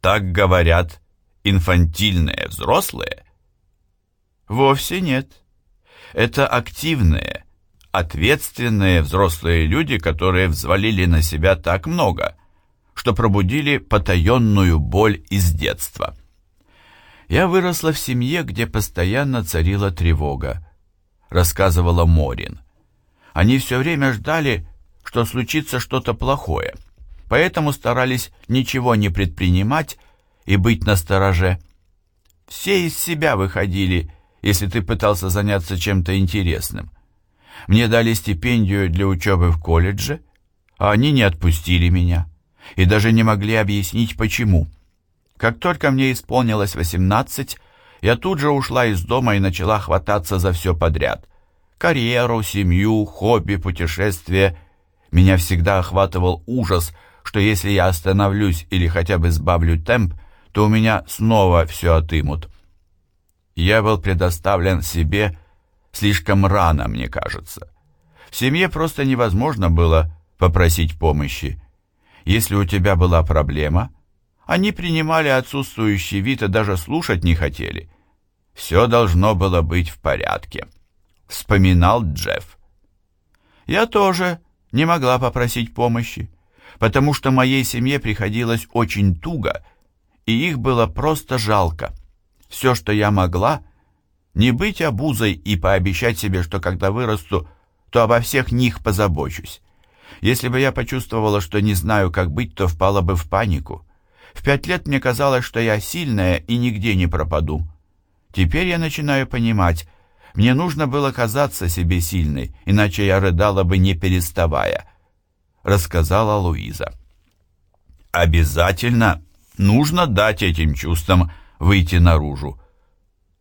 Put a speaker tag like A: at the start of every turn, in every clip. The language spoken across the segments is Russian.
A: Так говорят инфантильные взрослые? Вовсе нет. Это активные, ответственные взрослые люди, которые взвалили на себя так много, что пробудили потаенную боль из детства. Я выросла в семье, где постоянно царила тревога, рассказывала Морин. Они все время ждали, что случится что-то плохое, поэтому старались ничего не предпринимать и быть настороже. Все из себя выходили, если ты пытался заняться чем-то интересным. Мне дали стипендию для учебы в колледже, а они не отпустили меня и даже не могли объяснить, почему. Как только мне исполнилось 18, я тут же ушла из дома и начала хвататься за все подряд. Карьеру, семью, хобби, путешествия. Меня всегда охватывал ужас, что если я остановлюсь или хотя бы сбавлю темп, то у меня снова все отымут. Я был предоставлен себе слишком рано, мне кажется. В семье просто невозможно было попросить помощи. Если у тебя была проблема, они принимали отсутствующий вид и даже слушать не хотели. Все должно было быть в порядке, вспоминал Джефф. Я тоже не могла попросить помощи, потому что моей семье приходилось очень туго, и их было просто жалко. Все, что я могла, не быть обузой и пообещать себе, что когда вырасту, то обо всех них позабочусь. Если бы я почувствовала, что не знаю, как быть, то впала бы в панику. В пять лет мне казалось, что я сильная и нигде не пропаду. Теперь я начинаю понимать, мне нужно было казаться себе сильной, иначе я рыдала бы не переставая, рассказала Луиза. Обязательно нужно дать этим чувствам выйти наружу.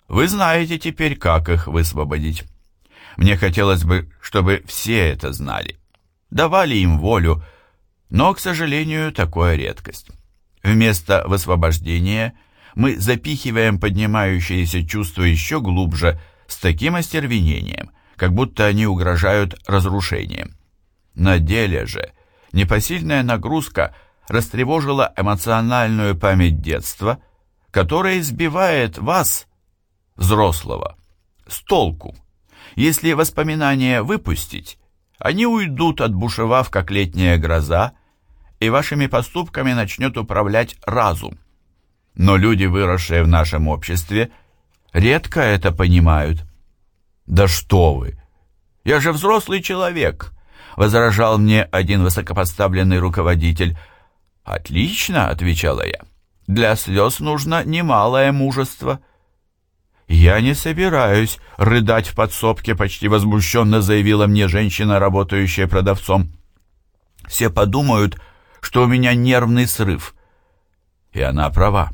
A: Вы знаете теперь, как их высвободить. Мне хотелось бы, чтобы все это знали давали им волю, но, к сожалению, такое редкость. Вместо высвобождения мы запихиваем поднимающиеся чувства еще глубже с таким остервенением, как будто они угрожают разрушением. На деле же непосильная нагрузка растревожила эмоциональную память детства, которая избивает вас, взрослого, с толку. Если воспоминания выпустить, они уйдут, отбушевав, как летняя гроза, и вашими поступками начнет управлять разум. Но люди, выросшие в нашем обществе, редко это понимают. «Да что вы! Я же взрослый человек!» — возражал мне один высокопоставленный руководитель. «Отлично!» — отвечала я. «Для слез нужно немалое мужество». «Я не собираюсь рыдать в подсобке», — почти возмущенно заявила мне женщина, работающая продавцом. «Все подумают, что у меня нервный срыв». И она права.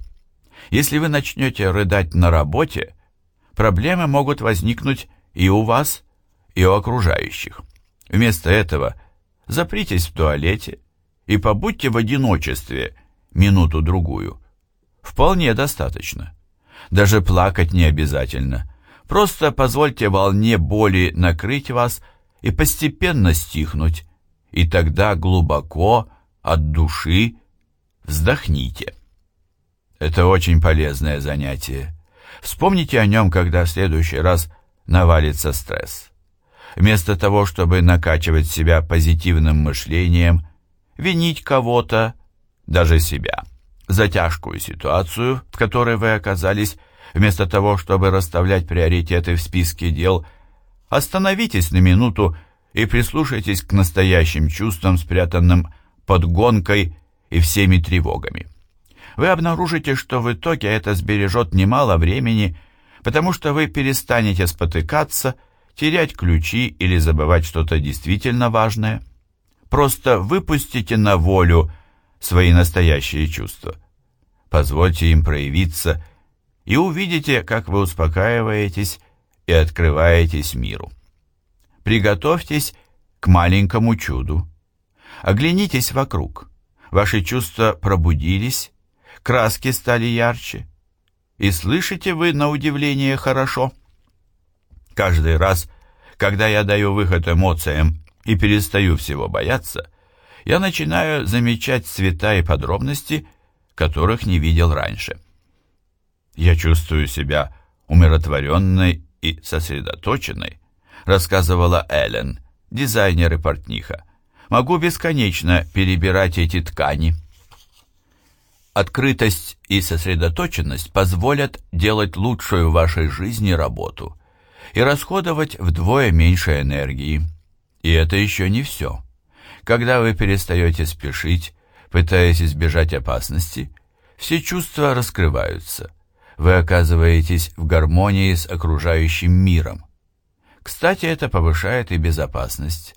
A: Если вы начнете рыдать на работе, проблемы могут возникнуть и у вас, и у окружающих. Вместо этого запритесь в туалете и побудьте в одиночестве минуту-другую. Вполне достаточно. Даже плакать не обязательно. Просто позвольте волне боли накрыть вас и постепенно стихнуть. И тогда глубоко, от души, вздохните. Это очень полезное занятие. Вспомните о нем, когда в следующий раз навалится стресс. Вместо того, чтобы накачивать себя позитивным мышлением, винить кого-то, даже себя – за тяжкую ситуацию, в которой вы оказались, вместо того, чтобы расставлять приоритеты в списке дел, остановитесь на минуту и прислушайтесь к настоящим чувствам, спрятанным под гонкой и всеми тревогами. Вы обнаружите, что в итоге это сбережет немало времени, потому что вы перестанете спотыкаться, терять ключи или забывать что-то действительно важное. Просто выпустите на волю – свои настоящие чувства. Позвольте им проявиться, и увидите, как вы успокаиваетесь и открываетесь миру. Приготовьтесь к маленькому чуду. Оглянитесь вокруг. Ваши чувства пробудились, краски стали ярче. И слышите вы, на удивление, хорошо. Каждый раз, когда я даю выход эмоциям и перестаю всего бояться, я начинаю замечать цвета и подробности, которых не видел раньше. Я чувствую себя умиротворенной и сосредоточенной, рассказывала Эллен, дизайнер и портниха. Могу бесконечно перебирать эти ткани. Открытость и сосредоточенность позволят делать лучшую в вашей жизни работу и расходовать вдвое меньше энергии. И это еще не все. Когда вы перестаете спешить, пытаясь избежать опасности, все чувства раскрываются. Вы оказываетесь в гармонии с окружающим миром. Кстати, это повышает и безопасность.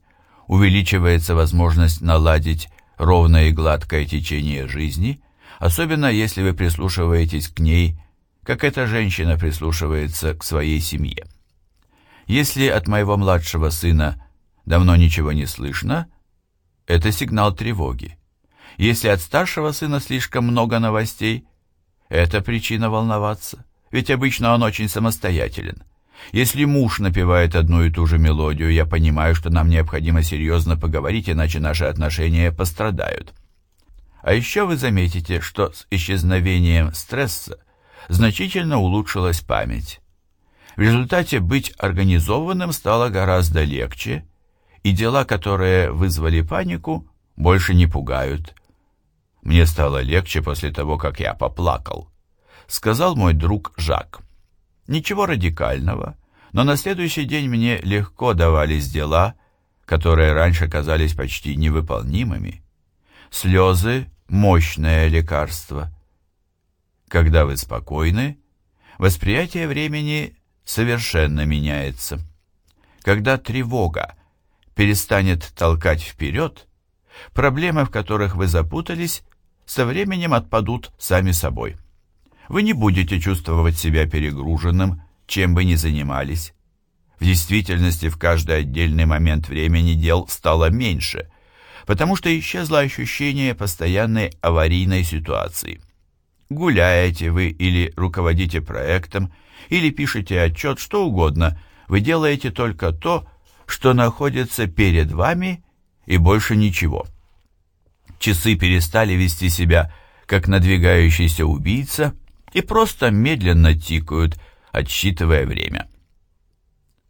A: Увеличивается возможность наладить ровное и гладкое течение жизни – особенно если вы прислушиваетесь к ней, как эта женщина прислушивается к своей семье. Если от моего младшего сына давно ничего не слышно, это сигнал тревоги. Если от старшего сына слишком много новостей, это причина волноваться, ведь обычно он очень самостоятелен. Если муж напевает одну и ту же мелодию, я понимаю, что нам необходимо серьезно поговорить, иначе наши отношения пострадают. А еще вы заметите, что с исчезновением стресса значительно улучшилась память. В результате быть организованным стало гораздо легче, и дела, которые вызвали панику, больше не пугают. Мне стало легче после того, как я поплакал, сказал мой друг Жак. Ничего радикального, но на следующий день мне легко давались дела, которые раньше казались почти невыполнимыми. Слезы – мощное лекарство. Когда вы спокойны, восприятие времени совершенно меняется. Когда тревога перестанет толкать вперед, проблемы, в которых вы запутались, со временем отпадут сами собой. Вы не будете чувствовать себя перегруженным, чем бы ни занимались. В действительности в каждый отдельный момент времени дел стало меньше – потому что исчезло ощущение постоянной аварийной ситуации. Гуляете вы или руководите проектом, или пишете отчет, что угодно, вы делаете только то, что находится перед вами и больше ничего. Часы перестали вести себя как надвигающийся убийца и просто медленно тикают, отсчитывая время.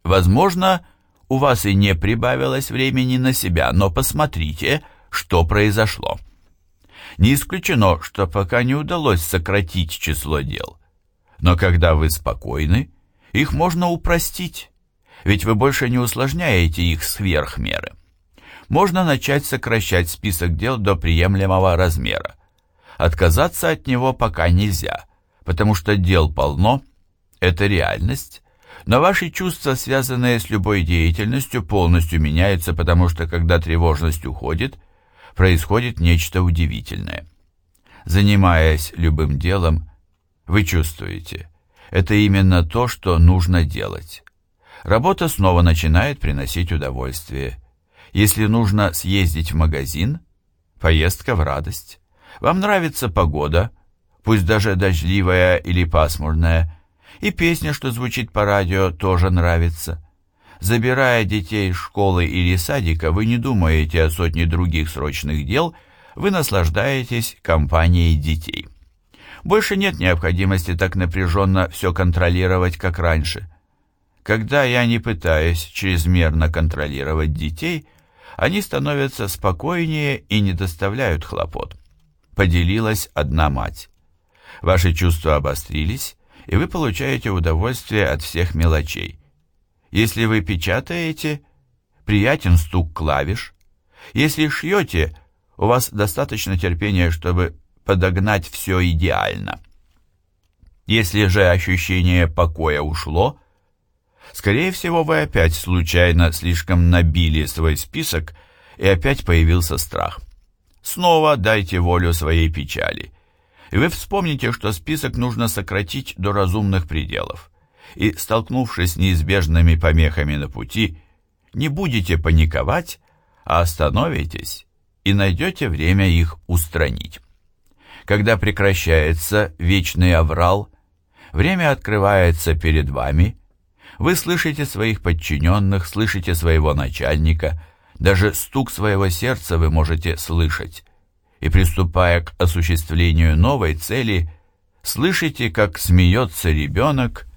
A: Возможно, у вас и не прибавилось времени на себя, но посмотрите, что произошло. Не исключено, что пока не удалось сократить число дел. Но когда вы спокойны, их можно упростить, ведь вы больше не усложняете их сверх меры. Можно начать сокращать список дел до приемлемого размера. Отказаться от него пока нельзя, потому что дел полно, это реальность, но ваши чувства, связанные с любой деятельностью, полностью меняются, потому что когда тревожность уходит, происходит нечто удивительное. Занимаясь любым делом, вы чувствуете, это именно то, что нужно делать. Работа снова начинает приносить удовольствие. Если нужно съездить в магазин, поездка в радость. Вам нравится погода, пусть даже дождливая или пасмурная, и песня, что звучит по радио, тоже нравится. Забирая детей из школы или садика, вы не думаете о сотне других срочных дел, вы наслаждаетесь компанией детей. Больше нет необходимости так напряженно все контролировать, как раньше. Когда я не пытаюсь чрезмерно контролировать детей, они становятся спокойнее и не доставляют хлопот. Поделилась одна мать. Ваши чувства обострились, и вы получаете удовольствие от всех мелочей. Если вы печатаете, приятен стук клавиш. Если шьете, у вас достаточно терпения, чтобы подогнать все идеально. Если же ощущение покоя ушло, скорее всего, вы опять случайно слишком набили свой список, и опять появился страх. Снова дайте волю своей печали – и вы вспомните, что список нужно сократить до разумных пределов. И, столкнувшись с неизбежными помехами на пути, не будете паниковать, а остановитесь и найдете время их устранить. Когда прекращается вечный аврал, время открывается перед вами, вы слышите своих подчиненных, слышите своего начальника, даже стук своего сердца вы можете слышать. и, приступая к осуществлению новой цели, слышите, как смеется ребенок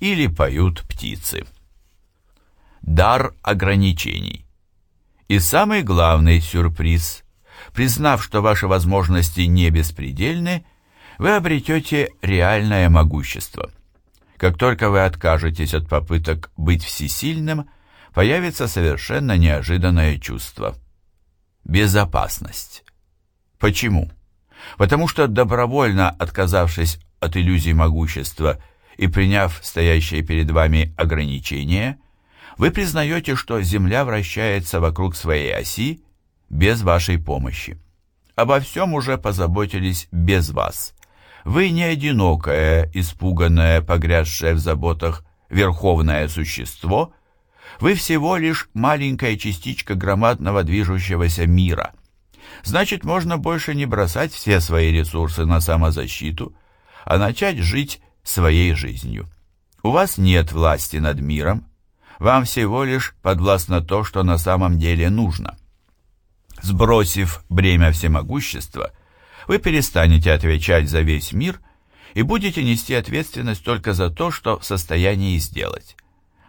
A: или поют птицы. Дар ограничений. И самый главный сюрприз. Признав, что ваши возможности не беспредельны, вы обретете реальное могущество. Как только вы откажетесь от попыток быть всесильным, появится совершенно неожиданное чувство. Безопасность. Почему? Потому что добровольно отказавшись от иллюзий могущества и приняв стоящие перед вами ограничения, вы признаете, что Земля вращается вокруг своей оси без вашей помощи. Обо всем уже позаботились без вас. Вы не одинокое, испуганное, погрязшее в заботах верховное существо, вы всего лишь маленькая частичка громадного движущегося мира. Значит, можно больше не бросать все свои ресурсы на самозащиту, а начать жить своей жизнью. У вас нет власти над миром, вам всего лишь подвластно то, что на самом деле нужно. Сбросив бремя всемогущества – вы перестанете отвечать за весь мир и будете нести ответственность только за то, что в состоянии сделать.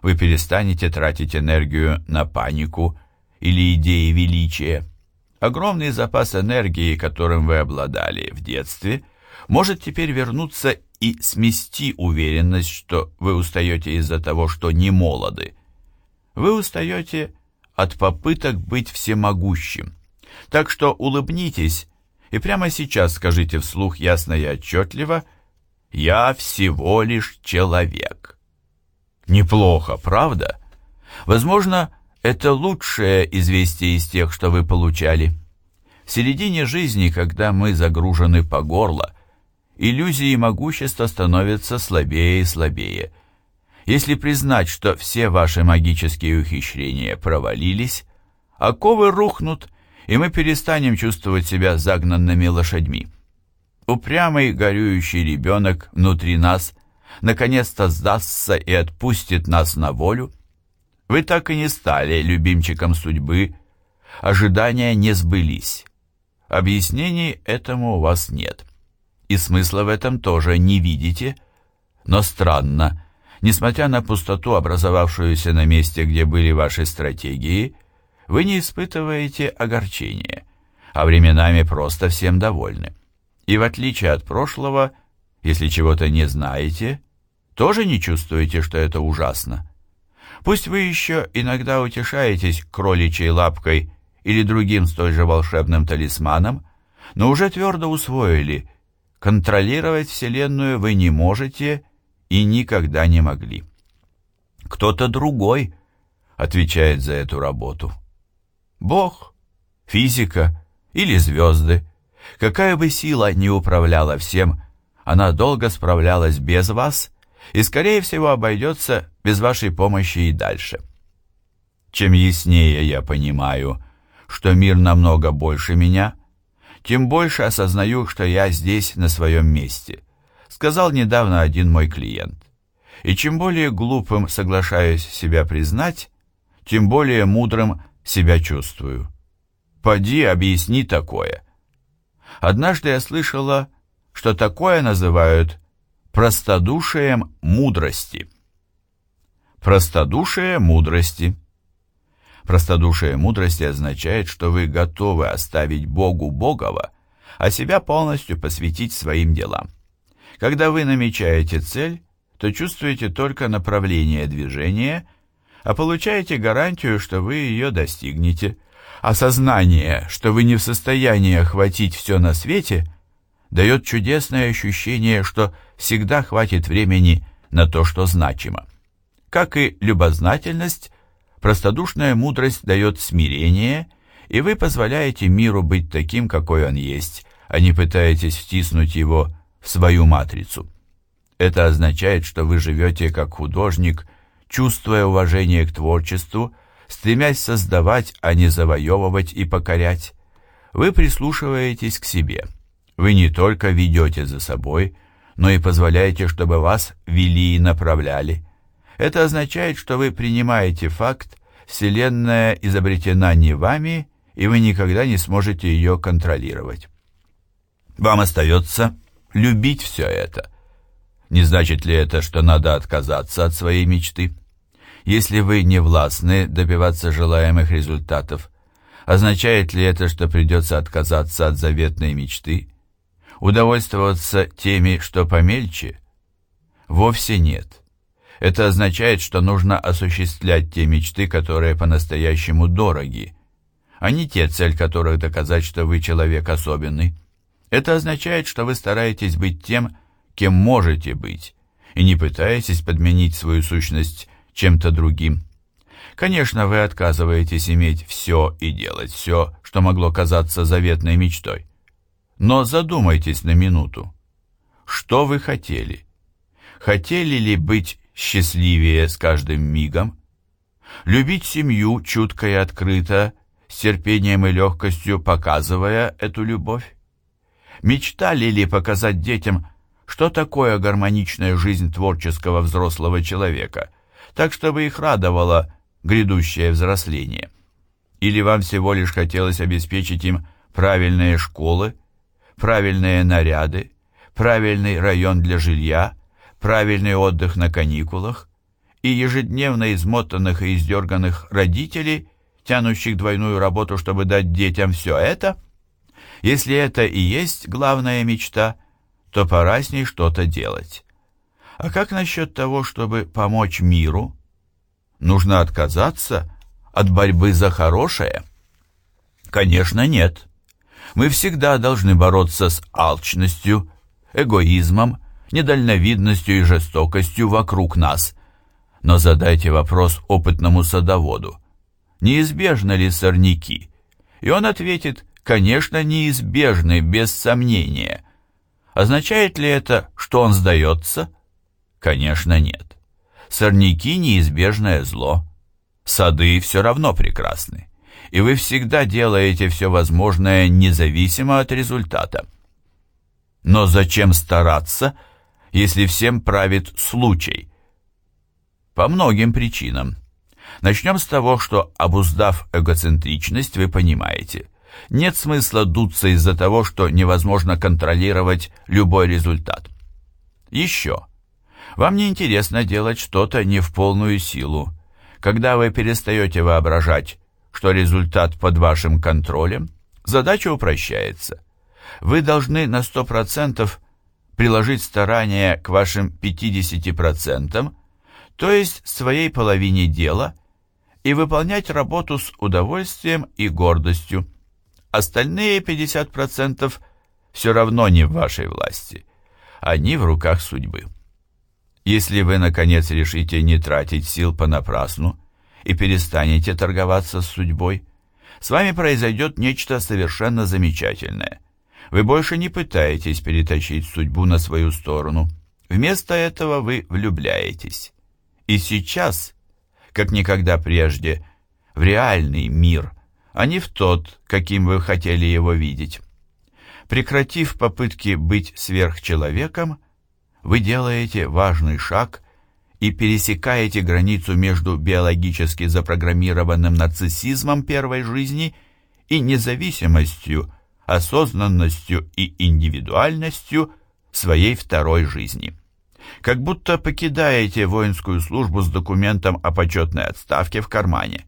A: Вы перестанете тратить энергию на панику или идеи величия. Огромный запас энергии, которым вы обладали в детстве, может теперь вернуться и смести уверенность, что вы устаете из-за того, что не молоды. Вы устаете от попыток быть всемогущим. Так что улыбнитесь и прямо сейчас скажите вслух ясно и отчетливо «Я всего лишь человек». Неплохо, правда? Возможно, это лучшее известие из тех, что вы получали. В середине жизни, когда мы загружены по горло, иллюзии могущества становятся слабее и слабее. Если признать, что все ваши магические ухищрения провалились, оковы рухнут, и мы перестанем чувствовать себя загнанными лошадьми. Упрямый горюющий ребенок внутри нас наконец-то сдастся и отпустит нас на волю. Вы так и не стали любимчиком судьбы, ожидания не сбылись. Объяснений этому у вас нет. И смысла в этом тоже не видите, но странно, несмотря на пустоту, образовавшуюся на месте, где были ваши стратегии, вы не испытываете огорчения, а временами просто всем довольны. И в отличие от прошлого, если чего-то не знаете, тоже не чувствуете, что это ужасно. Пусть вы еще иногда утешаетесь кроличьей лапкой или другим столь же волшебным талисманом, но уже твердо усвоили, контролировать Вселенную вы не можете и никогда не могли. Кто-то другой отвечает за эту работу. Бог, физика или звезды. Какая бы сила ни управляла всем, она долго справлялась без вас и, скорее всего, обойдется без вашей помощи и дальше. Чем яснее я понимаю, что мир намного больше меня, тем больше осознаю, что я здесь на своем месте, сказал недавно один мой клиент. И чем более глупым соглашаюсь себя признать, тем более мудрым себя чувствую. Поди, объясни такое. Однажды я слышала, что такое называют простодушием мудрости. Простодушие мудрости. Простодушие мудрости означает, что вы готовы оставить Богу Богова, а себя полностью посвятить своим делам. Когда вы намечаете цель, то чувствуете только направление движения а получаете гарантию, что вы ее достигнете. Осознание, что вы не в состоянии охватить все на свете, дает чудесное ощущение, что всегда хватит времени на то, что значимо. Как и любознательность, простодушная мудрость дает смирение, и вы позволяете миру быть таким, какой он есть, а не пытаетесь втиснуть его в свою матрицу. Это означает, что вы живете как художник чувствуя уважение к творчеству, стремясь создавать, а не завоевывать и покорять. Вы прислушиваетесь к себе. Вы не только ведете за собой, но и позволяете, чтобы вас вели и направляли. Это означает, что вы принимаете факт, Вселенная изобретена не вами, и вы никогда не сможете ее контролировать. Вам остается любить все это. Не значит ли это, что надо отказаться от своей мечты? Если вы не властны добиваться желаемых результатов, означает ли это, что придется отказаться от заветной мечты? Удовольствоваться теми, что помельче? Вовсе нет. Это означает, что нужно осуществлять те мечты, которые по-настоящему дороги, а не те, цель которых доказать, что вы человек особенный. Это означает, что вы стараетесь быть тем, кем можете быть, и не пытаетесь подменить свою сущность чем-то другим. Конечно, вы отказываетесь иметь все и делать все, что могло казаться заветной мечтой. Но задумайтесь на минуту. Что вы хотели? Хотели ли быть счастливее с каждым мигом? Любить семью чутко и открыто, с терпением и легкостью показывая эту любовь? Мечтали ли показать детям, что такое гармоничная жизнь творческого взрослого человека, так чтобы их радовало грядущее взросление? Или вам всего лишь хотелось обеспечить им правильные школы, правильные наряды, правильный район для жилья, правильный отдых на каникулах и ежедневно измотанных и издерганных родителей, тянущих двойную работу, чтобы дать детям все это? Если это и есть главная мечта, то пора с ней что-то делать. А как насчет того, чтобы помочь миру? Нужно отказаться от борьбы за хорошее? Конечно, нет. Мы всегда должны бороться с алчностью, эгоизмом, недальновидностью и жестокостью вокруг нас. Но задайте вопрос опытному садоводу. Неизбежны ли сорняки? И он ответит, конечно, неизбежны, без сомнения. Означает ли это, что он сдается? Конечно, нет. Сорняки – неизбежное зло. Сады все равно прекрасны. И вы всегда делаете все возможное независимо от результата. Но зачем стараться – если всем правит случай? По многим причинам. Начнем с того, что, обуздав эгоцентричность, вы понимаете, нет смысла дуться из-за того, что невозможно контролировать любой результат. Еще. Вам не интересно делать что-то не в полную силу. Когда вы перестаете воображать, что результат под вашим контролем, задача упрощается. Вы должны на 100% приложить старания к вашим 50%, то есть своей половине дела, и выполнять работу с удовольствием и гордостью. Остальные 50% все равно не в вашей власти. Они в руках судьбы. Если вы, наконец, решите не тратить сил понапрасну и перестанете торговаться с судьбой, с вами произойдет нечто совершенно замечательное. Вы больше не пытаетесь перетащить судьбу на свою сторону. Вместо этого вы влюбляетесь. И сейчас, как никогда прежде, в реальный мир, а не в тот, каким вы хотели его видеть. Прекратив попытки быть сверхчеловеком, вы делаете важный шаг и пересекаете границу между биологически запрограммированным нарциссизмом первой жизни и независимостью, осознанностью и индивидуальностью своей второй жизни. Как будто покидаете воинскую службу с документом о почетной отставке в кармане.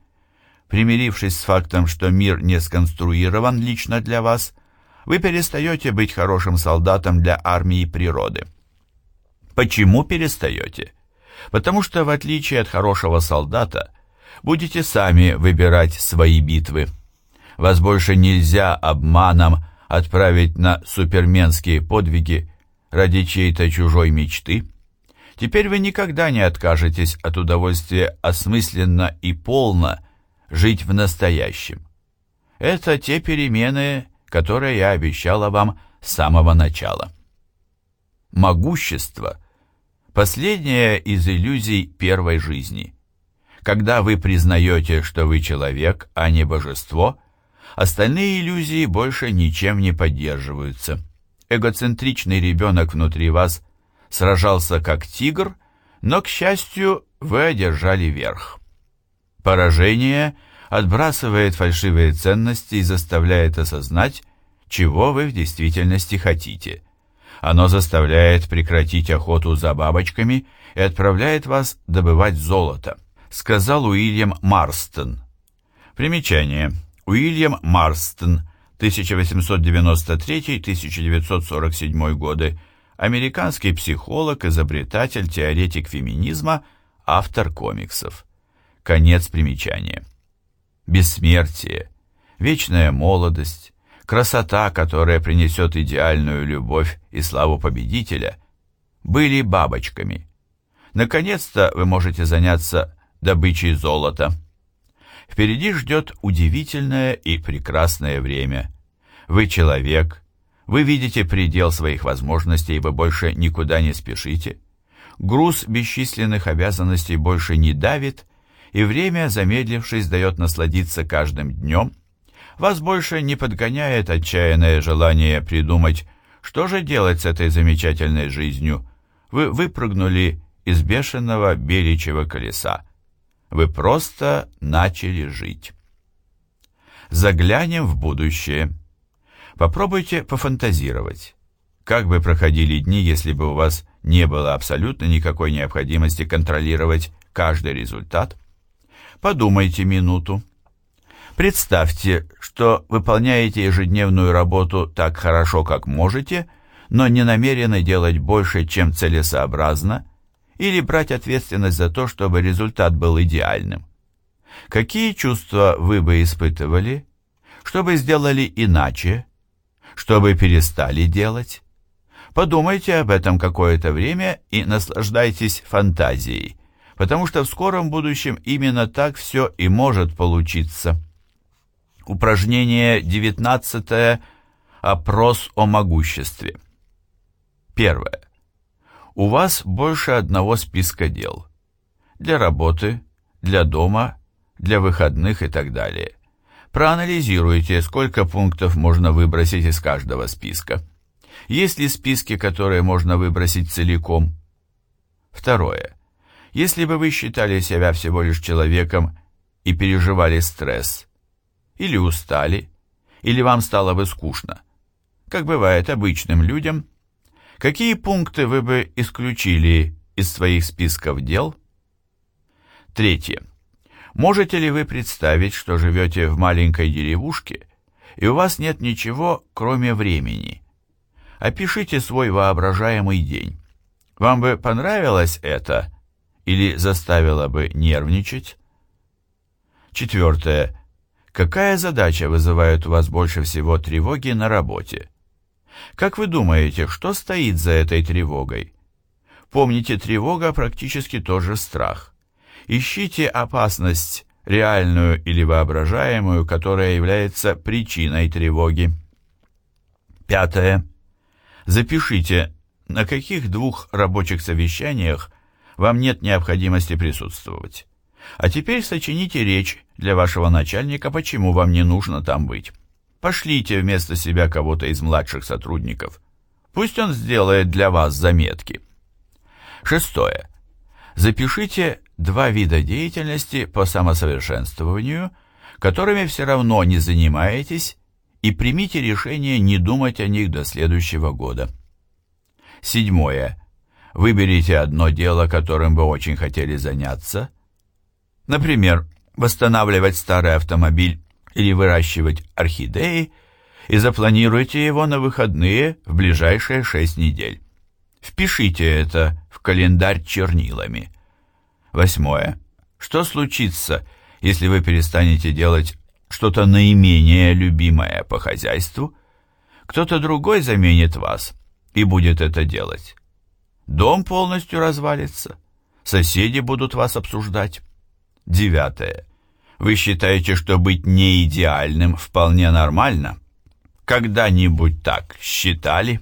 A: Примирившись с фактом, что мир не сконструирован лично для вас, вы перестаете быть хорошим солдатом для армии природы. Почему перестаете? Потому что, в отличие от хорошего солдата, будете сами выбирать свои битвы. Вас больше нельзя обманом отправить на суперменские подвиги ради чьей-то чужой мечты. Теперь вы никогда не откажетесь от удовольствия осмысленно и полно жить в настоящем. Это те перемены, которые я обещала вам с самого начала. Могущество – последняя из иллюзий первой жизни. Когда вы признаете, что вы человек, а не божество – Остальные иллюзии больше ничем не поддерживаются. Эгоцентричный ребенок внутри вас сражался как тигр, но, к счастью, вы одержали верх. Поражение отбрасывает фальшивые ценности и заставляет осознать, чего вы в действительности хотите. Оно заставляет прекратить охоту за бабочками и отправляет вас добывать золото, сказал Уильям Марстон. Примечание. Уильям Марстон, 1893-1947 годы, американский психолог, изобретатель, теоретик феминизма, автор комиксов. Конец примечания. Бессмертие, вечная молодость, красота, которая принесет идеальную любовь и славу победителя, были бабочками. Наконец-то вы можете заняться добычей золота. Впереди ждет удивительное и прекрасное время. Вы человек, вы видите предел своих возможностей, вы больше никуда не спешите. Груз бесчисленных обязанностей больше не давит, и время, замедлившись, дает насладиться каждым днем. Вас больше не подгоняет отчаянное желание придумать, что же делать с этой замечательной жизнью. Вы выпрыгнули из бешеного беличьего колеса. Вы просто начали жить. Заглянем в будущее. Попробуйте пофантазировать. Как бы проходили дни, если бы у вас не было абсолютно никакой необходимости контролировать каждый результат? Подумайте минуту. Представьте, что выполняете ежедневную работу так хорошо, как можете, но не намерены делать больше, чем целесообразно, или брать ответственность за то, чтобы результат был идеальным. Какие чувства вы бы испытывали? Что бы сделали иначе? Что бы перестали делать? Подумайте об этом какое-то время и наслаждайтесь фантазией потому что в скором будущем именно так все и может получиться. Упражнение 19. Опрос о могуществе. Первое. У вас больше одного списка дел. Для работы, для дома, для выходных и так далее. Проанализируйте, сколько пунктов можно выбросить из каждого списка. Есть ли списки, которые можно выбросить целиком? Второе. Если бы вы считали себя всего лишь человеком и переживали стресс, или устали, или вам стало бы скучно, как бывает обычным людям, какие пункты вы бы исключили из своих списков дел? Третье. Можете ли вы представить, что живете в маленькой деревушке, и у вас нет ничего, кроме времени? Опишите свой воображаемый день. Вам бы понравилось это или заставила бы нервничать? Четвертое. Какая задача вызывает у вас больше всего тревоги на работе? Как вы думаете, что стоит за этой тревогой? Помните, тревога практически тоже страх. Ищите опасность, реальную или воображаемую, которая является причиной тревоги. Пятое. Запишите, на каких двух рабочих совещаниях вам нет необходимости присутствовать. А теперь сочините речь для вашего начальника, почему вам не нужно там быть. Пошлите вместо себя кого-то из младших сотрудников. Пусть он сделает для вас заметки. Шестое. Запишите два вида деятельности по самосовершенствованию, которыми все равно не занимаетесь, и примите решение не думать о них до следующего года. Седьмое. Выберите одно дело, которым вы очень хотели заняться. Например, восстанавливать старый автомобиль или выращивать орхидеи, и запланируйте его на выходные в ближайшие шесть недель. Впишите это в календарь чернилами. Восьмое. Что случится, если вы перестанете делать что-то наименее любимое по хозяйству? Кто-то другой заменит вас и будет это делать. Дом полностью развалится. Соседи будут вас обсуждать. Девятое. Вы считаете, что быть не идеальным вполне нормально? Когда-нибудь так считали?